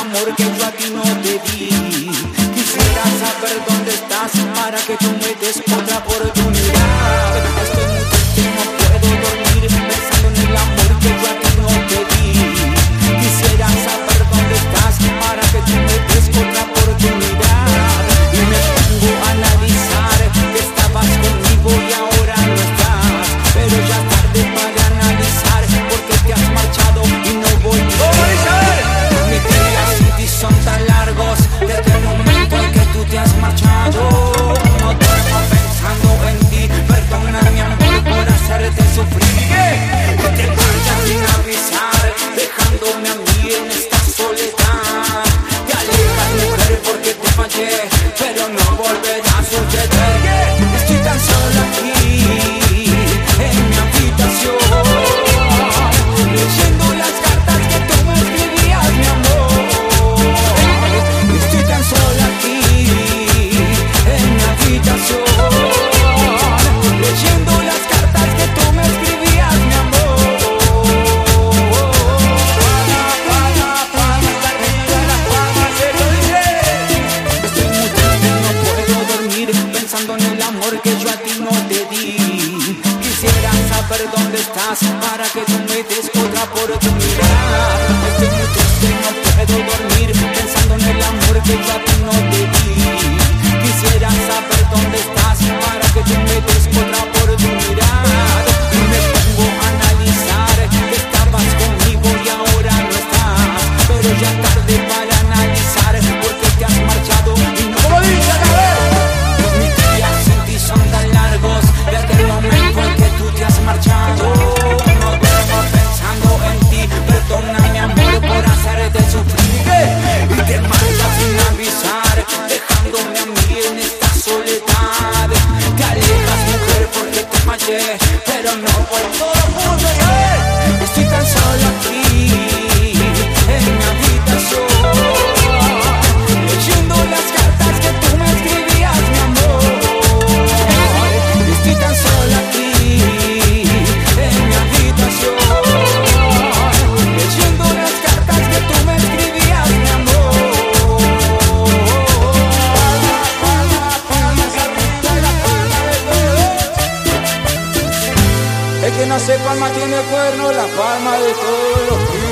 amor que yo a ti no te di. Quisiera saber dónde estás para que tú me des otra por ti. pero no volverá a suceder. Estoy tan solo aquí. el amor que yo a ti no te di. Quisiera saber dónde estás para que tú pero no por todo. que nace palma tiene cuerno, la palma de todos los pies.